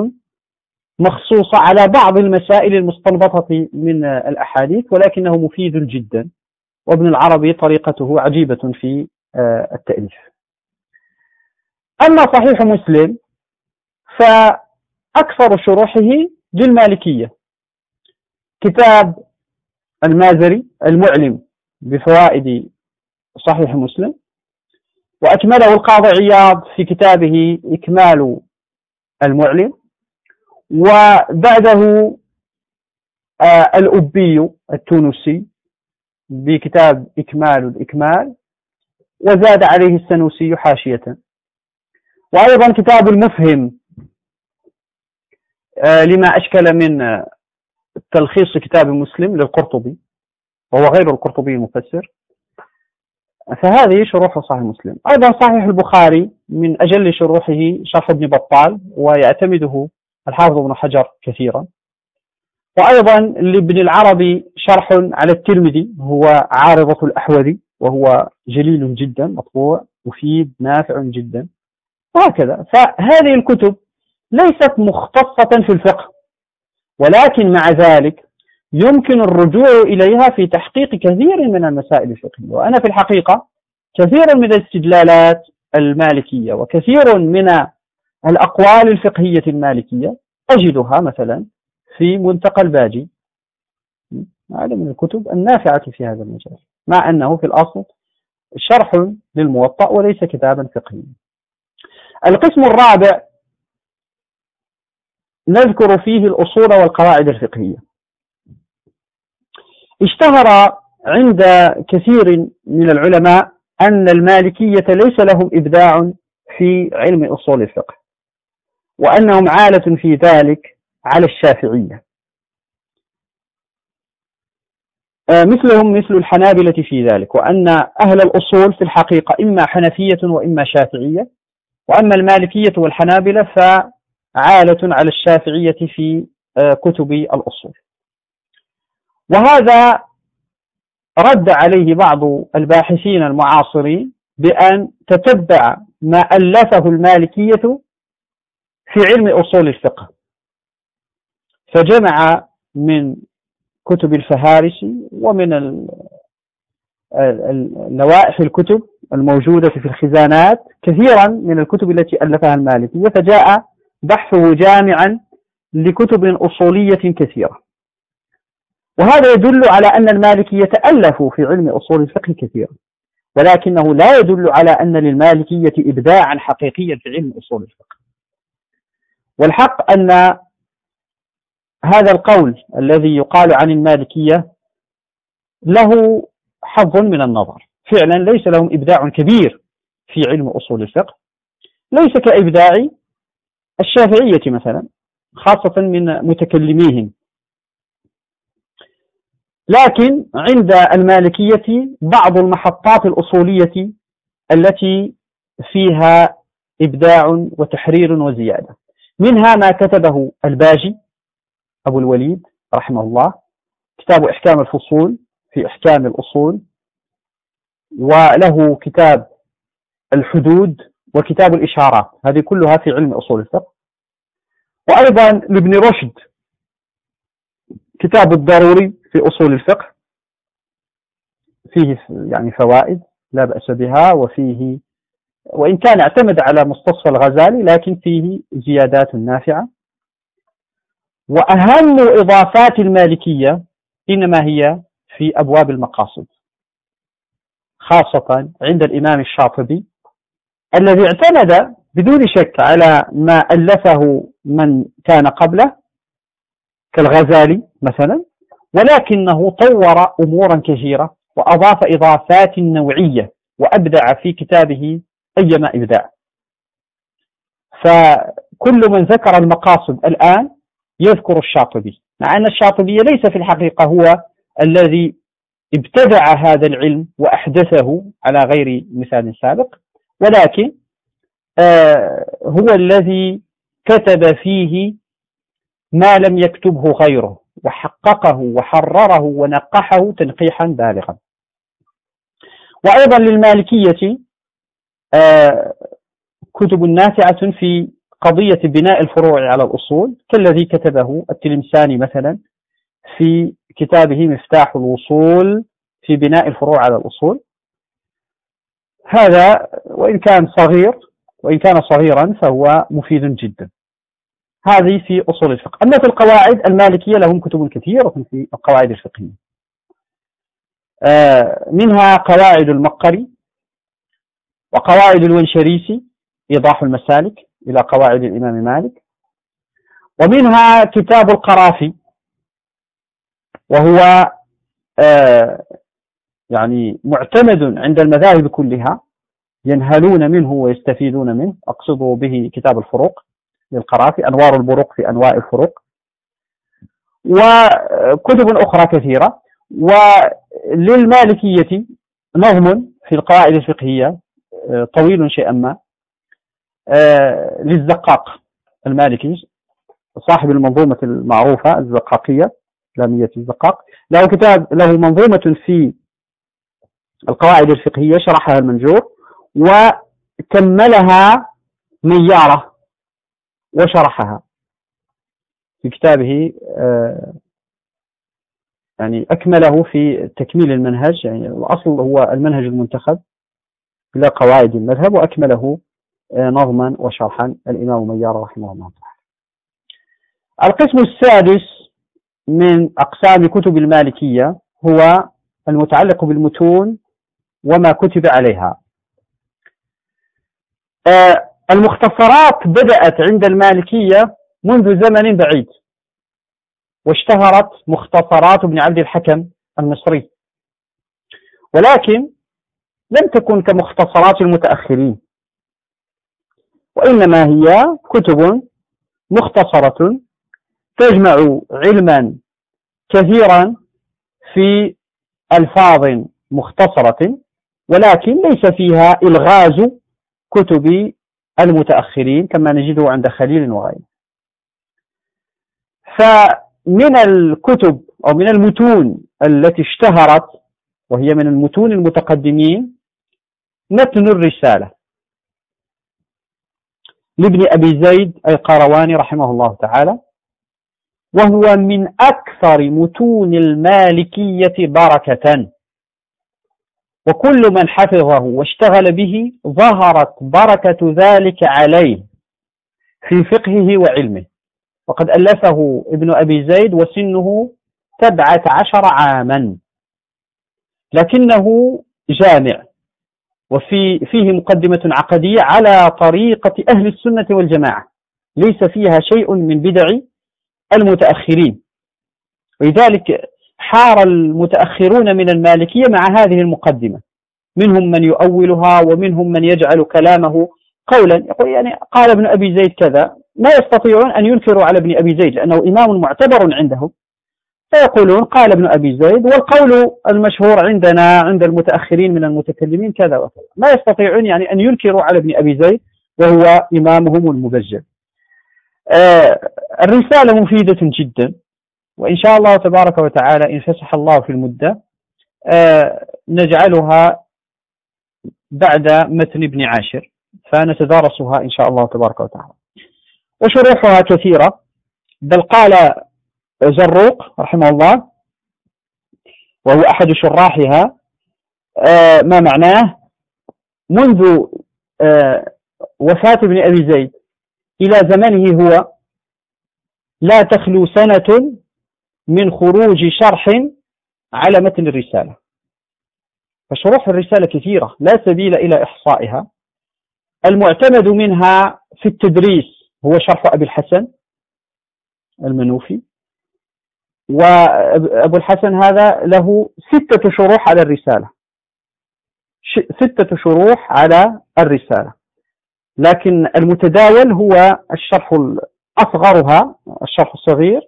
مخصوصة على بعض المسائل المستنبطة من الأحاديث ولكنه مفيد جدا وابن العربي طريقته عجيبة في آه، التأليف. أما صحيح مسلم فأكثر شروحه للمالكية. كتاب المازري المعلم بفوائد صحيح مسلم وأكمله القاضي عياض في كتابه إكمال المعلم وبعده آه الأبي التونسي بكتاب إكمال الإكمال وزاد عليه السنوسي حاشية. وأيضا كتاب المفهم آه لما أشكل من تلخيص كتاب مسلم للقرطبي وهو غير القرطبي المفسر فهذه شروح صحيح مسلم. أيضا صحيح البخاري من أجل شروحه شرح ابن بطال ويعتمده الحافظ ابن حجر كثيرا. وأيضا لابن العربي شرح على الترمذي هو عارضة الأحوذي وهو جليل جدا مطبوع مفيد نافع جدا. وهكذا. فهذه الكتب ليست مختصة في الفقه ولكن مع ذلك يمكن الرجوع إليها في تحقيق كثير من المسائل الفقهية. وأنا في الحقيقة كثير من الاستدلالات المالكية وكثير من الأقوال الفقهية المالكية أجدها مثلا في منتقى الباجي هذا من الكتب النافعة في هذا المجال مع أنه في الأصل شرح للموطأ وليس كتابا فقهيا. القسم الرابع نذكر فيه الأصول والقواعد الفقهية. اشتهر عند كثير من العلماء أن المالكية ليس لهم إبداع في علم أصول الفقه وأنهم عالة في ذلك على الشافعية. آه، مثلهم مثل الحنابلة في ذلك وأن أهل الأصول في الحقيقة إما حنفية وإما شافعية وأما المالكية والحنابلة فعالة على الشافعية في آه، كتب الأصول. وهذا رد عليه بعض الباحثين المعاصرين بأن تتبع ما ألفه المالكية في علم أصول الفقه. فجمع من كتب الفهارسي ومن اللوائح الكتب الموجودة في الخزانات كثيرا من الكتب التي ألفها المالكية فجاء بحثه جامعا لكتب أصولية كثيرة. وهذا يدل على أن المالكية تألفوا في علم أصول الفقه كثيرا ولكنه لا يدل على أن للمالكية إبداعا حقيقيا في علم أصول الفقه. والحق أن هذا القول الذي يقال عن المالكية له حظ من النظر. فعلا ليس لهم إبداع كبير في علم أصول الفقه. ليس كإبداع الشافعية مثلا خاصة من متكلميهم. لكن عند المالكية بعض المحطات الأصولية التي فيها إبداع وتحرير وزيادة. منها ما كتبه الباجي أبو الوليد رحمه الله كتاب إحكام الفصول في إحكام الأصول وله كتاب الحدود وكتاب الإشارات. هذه كلها في علم أصول الفقه. وأيضا لابن رشد كتاب الضروري في أصول الفقه. فيه يعني فوائد لا بأس بها وفيه وإن كان اعتمد على مستصفى الغزالي لكن فيه زيادات نافعة. وأهم إضافات المالكية إنما هي في أبواب المقاصد خاصة عند الإمام الشاطبي الذي اعتمد بدون شك على ما ألفه من كان قبله كالغزالي مثلا ولكنه طور أمورا كثيرة وأضاف إضافات نوعية وأبدع في كتابه أيما إبداع. فكل من ذكر المقاصد الآن يذكر الشاطبي مع أن الشاطبي ليس في الحقيقة هو الذي ابتدع هذا العلم وأحدثه على غير مثال سابق ولكن آه هو الذي كتب فيه ما لم يكتبه غيره وحققه وحرره ونقحه تنقيحا بالغا. وأيضا للمالكية آه كتب نافعة في قضية بناء الفروع على الأصول كالذي كتبه التلمساني مثلا في كتابه مفتاح الوصول في بناء الفروع على الأصول. هذا وإن كان صغير وإن كان صغيرا فهو مفيد جدا. هذه في أصول الفقه. أما في القواعد المالكية لهم كتب كثيرة في القواعد الفقهية. آه، منها قواعد المقري وقواعد الونشريسي إيضاح المسالك إلى قواعد الإمام مالك. ومنها كتاب القرافي وهو آه، يعني معتمد عند المذاهب كلها ينهلون منه ويستفيدون منه. أقصد به كتاب الفروق للقرافي أنوار البروق في أنواع الفروق. وكتب أخرى كثيرة. وللمالكية نظم في القواعد الفقهية آه، طويل شيئا ما. آه، للزقاق المالكي صاحب المنظومة المعروفة الزقاقية. لامية الزقاق. له كتاب له منظومة في القواعد الفقهية شرحها المنجور وكملها ميارة وشرحها في كتابه آه، يعني أكمله في تكميل المنهج يعني الأصل هو المنهج المنتخب إلى قواعد المذهب وأكمله آه، نظما وشرحا الإمام ميار رحمه الله تعالى. القسم السادس من أقسام كتب المالكية هو المتعلق بالمتون وما كتب عليها. آه، المختصرات بدأت عند المالكية منذ زمن بعيد واشتهرت مختصرات ابن عبد الحكم المصري. ولكن لم تكن كمختصرات المتأخرين وإنما هي كتب مختصرة تجمع علما كثيرا في ألفاظ مختصرة ولكن ليس فيها إلغاز كتب المتأخرين كما نجده عند خليل وغيره. فمن الكتب أو من المتون التي اشتهرت وهي من المتون المتقدمين متن الرسالة لابن أبي زيد القرواني رحمه الله تعالى. وهو من أكثر متون المالكية بركة. وكل من حفظه واشتغل به ظهرت بركة ذلك عليه في فقهه وعلمه. وقد ألفه ابن أبي زيد وسنه سبعة عشر عاما. لكنه جامع وفي فيه مقدمة عقدية على طريقة أهل السنة والجماعة. ليس فيها شيء من بدع المتأخرين. ولذلك حار المتأخرون من المالكية مع هذه المقدمة. منهم من يؤولها ومنهم من يجعل كلامه قولا. يقول يعني قال ابن أبي زيد كذا ما يستطيعون أن ينكروا على ابن أبي زيد لأنه إمام معتبر عندهم. فيقولون قال ابن أبي زيد والقول المشهور عندنا عند المتأخرين من المتكلمين كذا وكذا. ما يستطيعون يعني أن ينكروا على ابن أبي زيد وهو إمامهم المبجل. الرسالة مفيدة جدا وإن شاء الله تبارك وتعالى إن فسح الله في المدة آه نجعلها بعد متن ابن عاشر فنتدارسها إن شاء الله تبارك وتعالى. وشروحها كثيرة بل قال زروق رحمه الله وهو أحد شراحها آه، ما معناه؟ منذ آه، وفاة ابن أبي زيد إلى زمنه هو لا تخلو سنة من خروج شرح على متن الرسالة. فشروح الرسالة كثيرة لا سبيل إلى إحصائها. المعتمد منها في التدريس هو شرح أبي الحسن المنوفي. وأبو الحسن هذا له ستة شروح على الرسالة. ستة شروح على الرسالة. لكن المتداول هو الشرح أصغرها الشرح الصغير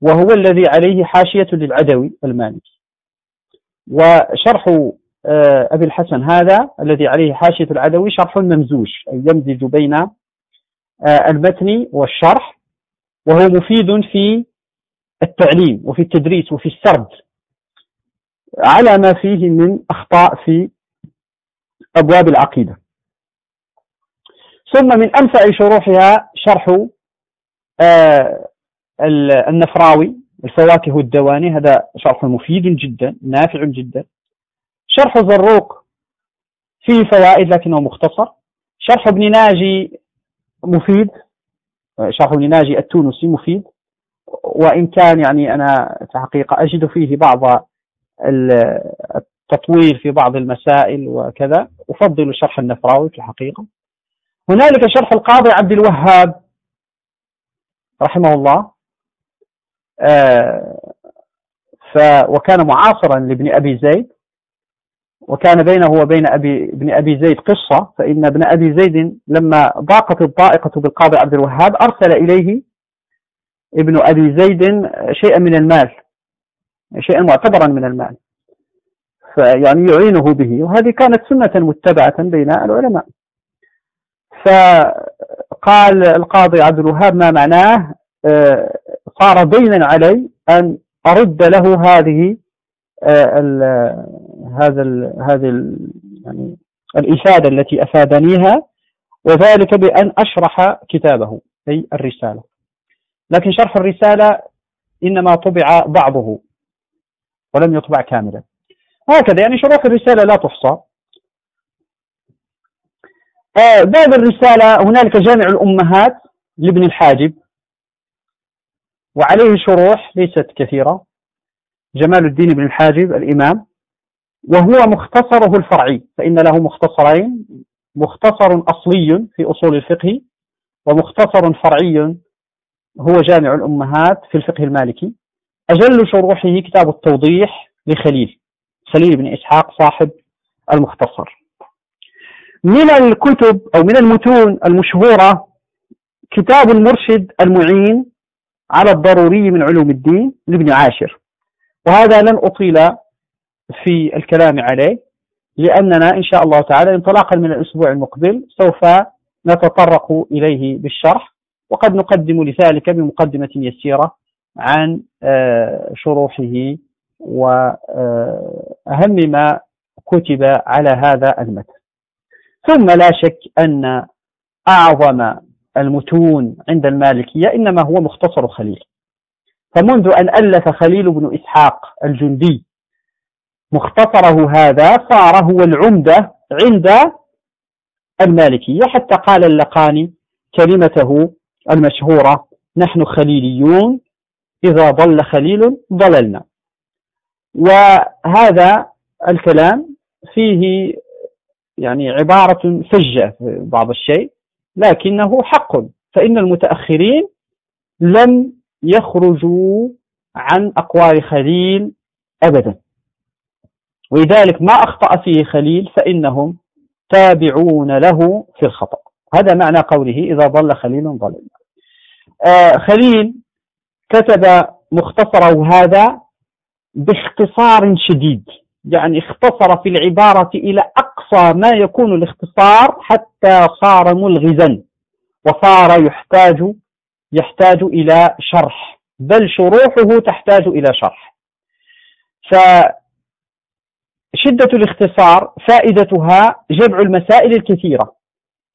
وهو الذي عليه حاشية للعدوي المالكي. وشرح آه، أبي الحسن هذا الذي عليه حاشية العدوي شرح ممزوج أي يمزج بين آه، المتن والشرح وهو مفيد في التعليم وفي التدريس وفي السرد على ما فيه من أخطاء في أبواب العقيدة. ثم من أنفع شروحها شرح آه، النفراوي الفواكه الدواني هذا شرح مفيد جدا نافع جدا. شرح زروق فيه فوائد لكنه مختصر. شرح ابن ناجي مفيد شرح ابن ناجي التونسي مفيد. وإن كان يعني أنا في حقيقة أجد فيه بعض التطوير في بعض المسائل وكذا أفضل شرح النفراوي في الحقيقة. هنالك شرح القاضي عبد الوهاب رحمه الله. آه ف وكان معاصرا لابن أبي زيد. وكان بينه وبين أبي ابن أبي زيد قصة فإن ابن أبي زيد لما ضاقت الضائقة بالقاضي عبد الوهاب أرسل إليه ابن أبي زيد شيئا من المال شيئا معتبرا من المال فيعني يعينه به. وهذه كانت سنة متبعة بين العلماء. فقال القاضي عبد الوهاب ما معناه؟ آه، صار دينا علي أن أرد له هذه آه، هذا هذه يعني الإفادة التي أفادنيها وذلك بأن أشرح كتابه أي الرسالة. لكن شرح الرسالة إنما طبع بعضه ولم يطبع كاملا. هكذا يعني شروح الرسالة لا تحصى. آه باب الرسالة هنالك جامع الأمهات لابن الحاجب. وعليه شروح ليست كثيرة. جمال الدين بن الحاجب الإمام. وهو مختصره الفرعي فإن له مختصرين مختصر أصلي في أصول الفقه ومختصر فرعي هو جامع الأمهات في الفقه المالكي. أجل شروحه كتاب التوضيح لخليل خليل بن إسحاق صاحب المختصر. من الكتب أو من المتون المشهورة كتاب المرشد المعين على الضروري من علوم الدين لابن عاشر. وهذا لن أطيل في الكلام عليه لأننا إن شاء الله تعالى انطلاقا من الأسبوع المقبل سوف نتطرق إليه بالشرح وقد نقدم لذلك بمقدمة يسيرة عن آه، شروحه وأهم ما كتب على هذا المتن. ثم لا شك أن أعظم المتون عند المالكية إنما هو مختصر خليل. فمنذ أن ألف خليل بن إسحاق الجندي مختصره هذا صار هو العمدة عند المالكية. حتى قال اللقاني كلمته المشهورة نحن خليليون إذا ضل خليل ضللنا. وهذا الكلام فيه يعني عبارة في بعض الشيء لكنه حق. فإن المتأخرين لم يخرجوا عن أقوال خليل أبدا. ولذلك ما أخطأ فيه خليل فإنهم تابعون له في الخطأ. هذا معنى قوله إذا ضل خليل ضل. آه خليل كتب مختصره هذا باختصار شديد يعني اختصر في العبارة إلى ما يكون الاختصار حتى صار ملغزا وصار يحتاج يحتاج إلى شرح بل شروحه تحتاج إلى شرح. فشدة الاختصار فائدتها جمع المسائل الكثيرة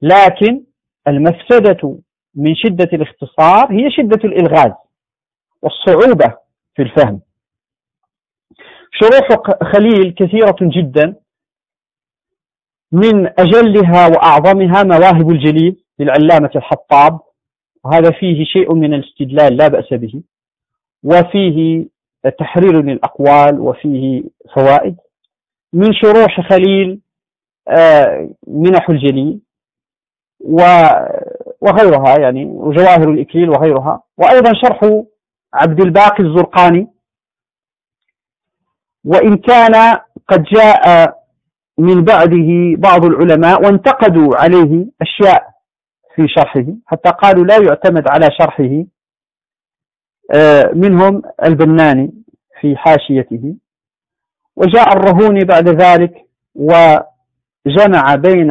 لكن المفسدة من شدة الاختصار هي شدة الإلغاز والصعوبة في الفهم. شروح خليل كثيرة جدا من أجلها وأعظمها مواهب الجليل للعلامة الحطاب. وهذا فيه شيء من الاستدلال لا بأس به. وفيه تحرير للأقوال وفيه فوائد. من شروح خليل آه، منح الجليل وغيرها يعني وجواهر الإكليل وغيرها. وأيضا شرح عبد الباقي الزرقاني. وإن كان قد جاء من بعده بعض العلماء وانتقدوا عليه أشياء في شرحه حتى قالوا لا يعتمد على شرحه. آه، منهم البناني في حاشيته. وجاء الرهوني بعد ذلك وجمع بين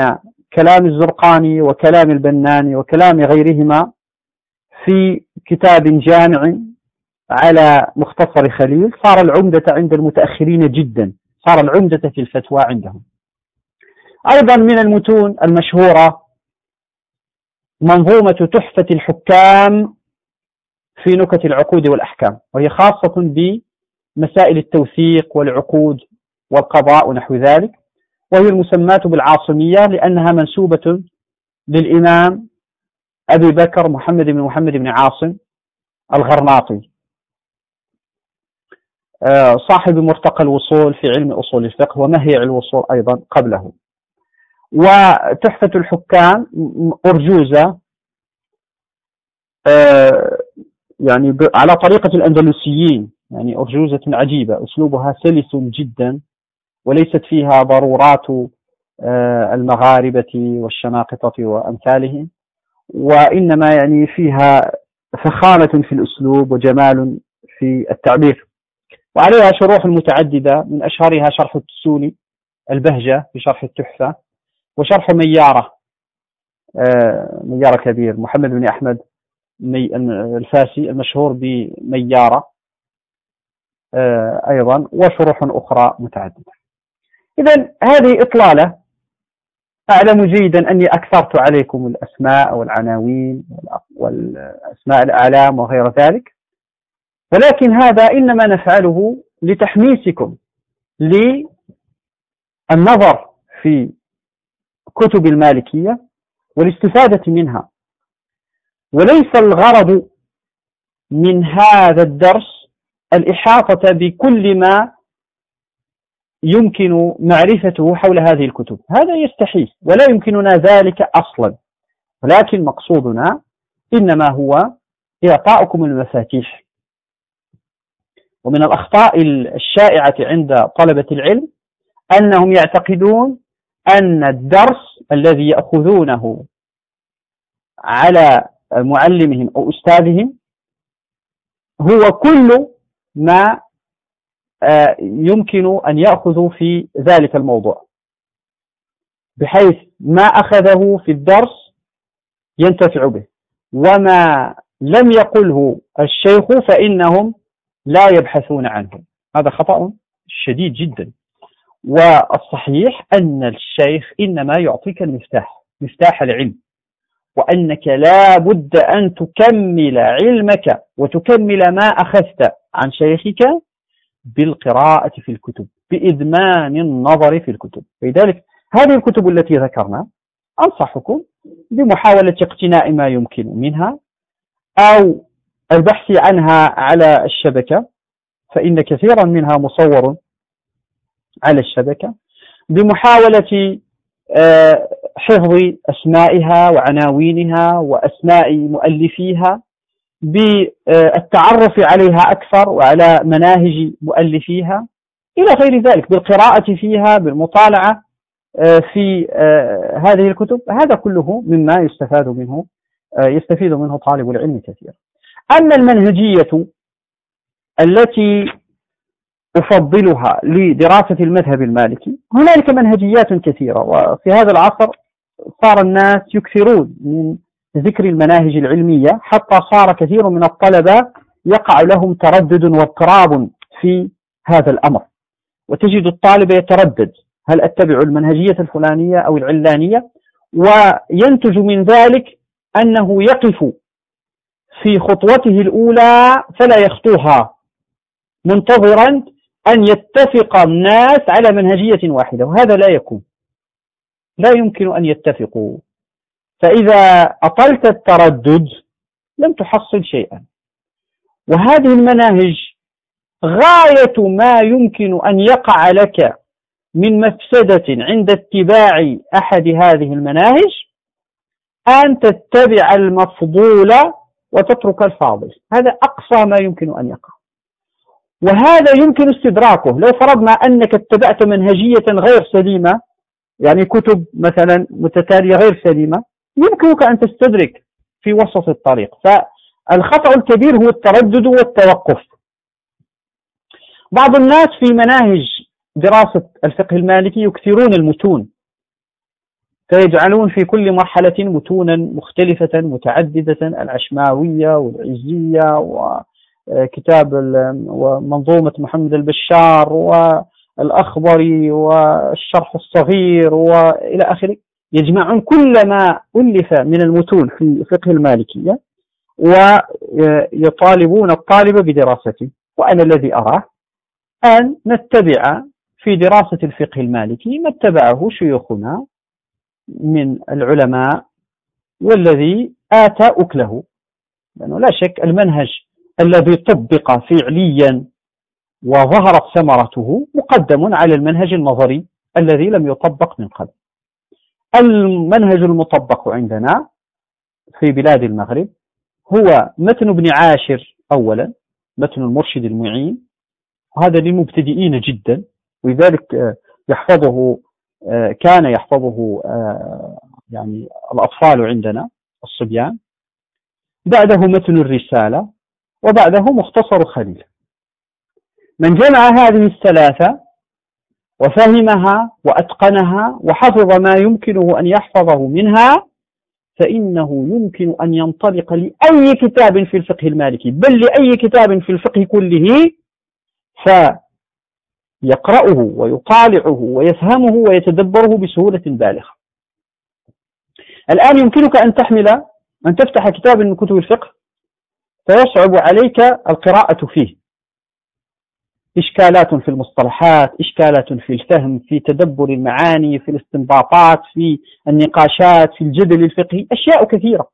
كلام الزرقاني وكلام البناني وكلام غيرهما في كتاب جامع على مختصر خليل. صار العمدة عند المتأخرين جدا صار العمدة في الفتوى عندهم. أيضا من المتون المشهورة منظومة تحفة الحكام في نكت العقود والأحكام وهي خاصة بمسائل التوثيق والعقود والقضاء ونحو ذلك وهي المسماة بالعاصمية لأنها منسوبة للإمام أبي بكر محمد بن محمد بن عاصم الغرناطي. آه، صاحب مرتقى الوصول في علم أصول الفقه ومهيع الوصول أيضا قبله. وتحفة الحكام أرجوزة آه، يعني على طريقة الأندلسيين يعني أرجوزة عجيبة أسلوبها سلس جدا وليست فيها ضرورات آه، المغاربة والشناقطة وأمثالهم وإنما يعني فيها فخامة في الأسلوب وجمال في التعبير. وعليها شروح متعددة من أشهرها شرح التسوني البهجة في شرح التحفة. وشرح ميارة. آه، ميارة كبير. محمد بن أحمد الفاسي المشهور بميارة. آه، أيضا وشروح أخرى متعددة. إذا هذه إطلالة. أعلم جيدا أني أكثرت عليكم الأسماء والعناوين والأسماء الأعلام وغير ذلك. ولكن هذا إنما نفعله لتحميسكم للنظر في كتب المالكية والاستفادة منها. وليس الغرض من هذا الدرس الإحاطة بكل ما يمكن معرفته حول هذه الكتب. هذا يستحيل ولا يمكننا ذلك أصلا. ولكن مقصودنا إنما هو إعطاؤكم المفاتيح. ومن الأخطاء الشائعة عند طلبة العلم أنهم يعتقدون أن الدرس الذي يأخذونه على معلمهم أو أستاذهم هو كل ما آه، يمكن أن يأخذوا في ذلك الموضوع. بحيث ما أخذه في الدرس ينتفع به. وما لم يقله الشيخ فإنهم لا يبحثون عنه. هذا خطأ شديد جدا. والصحيح أن الشيخ إنما يعطيك المفتاح مفتاح العلم وأنك لا بد أن تكمل علمك وتكمل ما أخذت عن شيخك بالقراءة في الكتب بإدمان النظر في الكتب. لذلك هذه الكتب التي ذكرنا أنصحكم بمحاولة اقتناء ما يمكن منها أو البحث عنها على الشبكة فإن كثيرا منها مصور على الشبكة بمحاولة آه، حفظ أسمائها وعناوينها وأسماء مؤلفيها بالتعرف عليها أكثر وعلى مناهج مؤلفيها إلى غير ذلك بالقراءة فيها بالمطالعة آه، في آه، هذه الكتب. هذا كله مما يستفاد منه يستفيد منه طالب العلم كثيرا أما المنهجية التي أفضلها لدراسة المذهب المالكي. هنالك منهجيات كثيرة وفي هذا العصر صار الناس يكثرون من ذكر المناهج العلمية حتى صار كثير من الطلبة يقع لهم تردد واضطراب في هذا الأمر. وتجد الطالب يتردد هل أتبع المنهجية الفلانية أو العلانية؟ وينتج من ذلك أنه يقف في خطوته الأولى فلا يخطوها منتظرا أن يتفق الناس على منهجية واحدة وهذا لا يكون. لا يمكن أن يتفقوا. فإذا أطلت التردد لم تحصل شيئا. وهذه المناهج غاية ما يمكن أن يقع لك من مفسدة عند اتباع أحد هذه المناهج أن تتبع المفضول وتترك الفاضل. هذا أقصى ما يمكن أن يقع. وهذا يمكن استدراكه. لو فرضنا أنك اتبعت منهجية غير سليمة يعني كتب مثلا متتالية غير سليمة يمكنك أن تستدرك في وسط الطريق. فالخطأ الكبير هو التردد والتوقف. بعض الناس في مناهج دراسة الفقه المالكي يكثرون المتون. فيجعلون في كل مرحلة متونا مختلفة متعددة العشماوية والعزية وكتاب ومنظومة محمد البشار والأخضري والشرح الصغير وإلى آخره. يجمعون كل ما ألف من المتون في فقه المالكية ويطالبون الطالب بدراسته. وأنا الذي أراه أن نتبع في دراسة الفقه المالكي ما اتبعه شيوخنا من العلماء والذي آتى أكله. لأنه لا شك المنهج الذي طبق فعليا وظهرت ثمرته مقدم على المنهج النظري الذي لم يطبق من قبل. المنهج المطبق عندنا في بلاد المغرب هو متن ابن عاشر أولا متن المرشد المعين. وهذا للمبتدئين جدا ولذلك آه، يحفظه آه، كان يحفظه آه، يعني الأطفال عندنا الصبيان. بعده متن الرسالة وبعده مختصر خليل. من جمع هذه الثلاثة وفهمها وأتقنها وحفظ ما يمكنه أن يحفظه منها فإنه يمكن أن ينطلق لأي كتاب في الفقه المالكي. بل لأي كتاب في الفقه كله فيقرأه ويطالعه ويفهمه ويتدبره بسهولة بالغة. الآن يمكنك أن تحمل أن تفتح كتاب من كتب الفقه فيصعب عليك القراءة فيه. إشكالات في المصطلحات إشكالات في الفهم في تدبر المعاني في الاستنباطات في النقاشات في الجدل الفقهي أشياء كثيرة.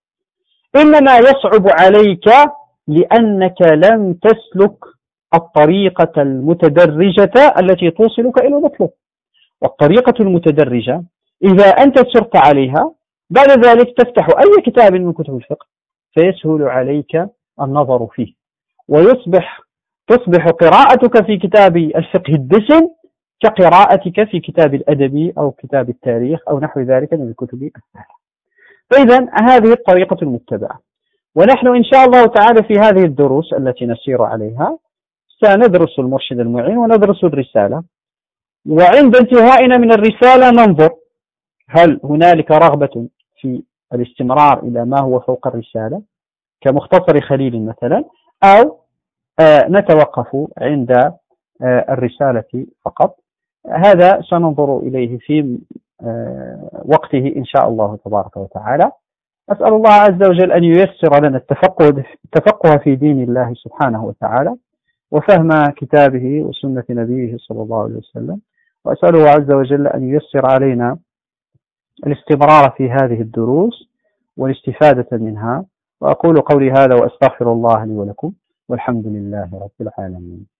إنما يصعب عليك لأنك لم تسلك الطريقة المتدرجة التي توصلك إلى المطلوب. والطريقة المتدرجة إذا أنت سرت عليها بعد ذلك تفتح أي كتاب من كتب الفقه فيسهل عليك النظر فيه. ويصبح تصبح قراءتك في كتاب الفقه الدسم كقراءتك في كتاب الأدبي أو كتاب التاريخ أو نحو ذلك من الكتب السهلة فإذا هذه الطريقة المتبعة. ونحن إن شاء الله تعالى في هذه الدروس التي نسير عليها سندرس المرشد المعين وندرس الرسالة. وعند انتهائنا من الرسالة ننظر هل هنالك رغبة في الاستمرار إلى ما هو فوق الرسالة؟ كمختصر خليل مثلا أو آه، نتوقف عند آه، الرسالة فقط. هذا سننظر إليه في آه، وقته إن شاء الله تبارك وتعالى. أسأل الله عز وجل أن ييسر لنا التفقه, التفقه في دين الله سبحانه وتعالى وفهم كتابه وسنة نبيه صلى الله عليه وسلم. وأسأله عز وجل أن ييسر علينا الاستمرار في هذه الدروس والاستفادة منها. وأقول قولي هذا وأستغفر الله لي ولكم والحمد لله رب العالمين.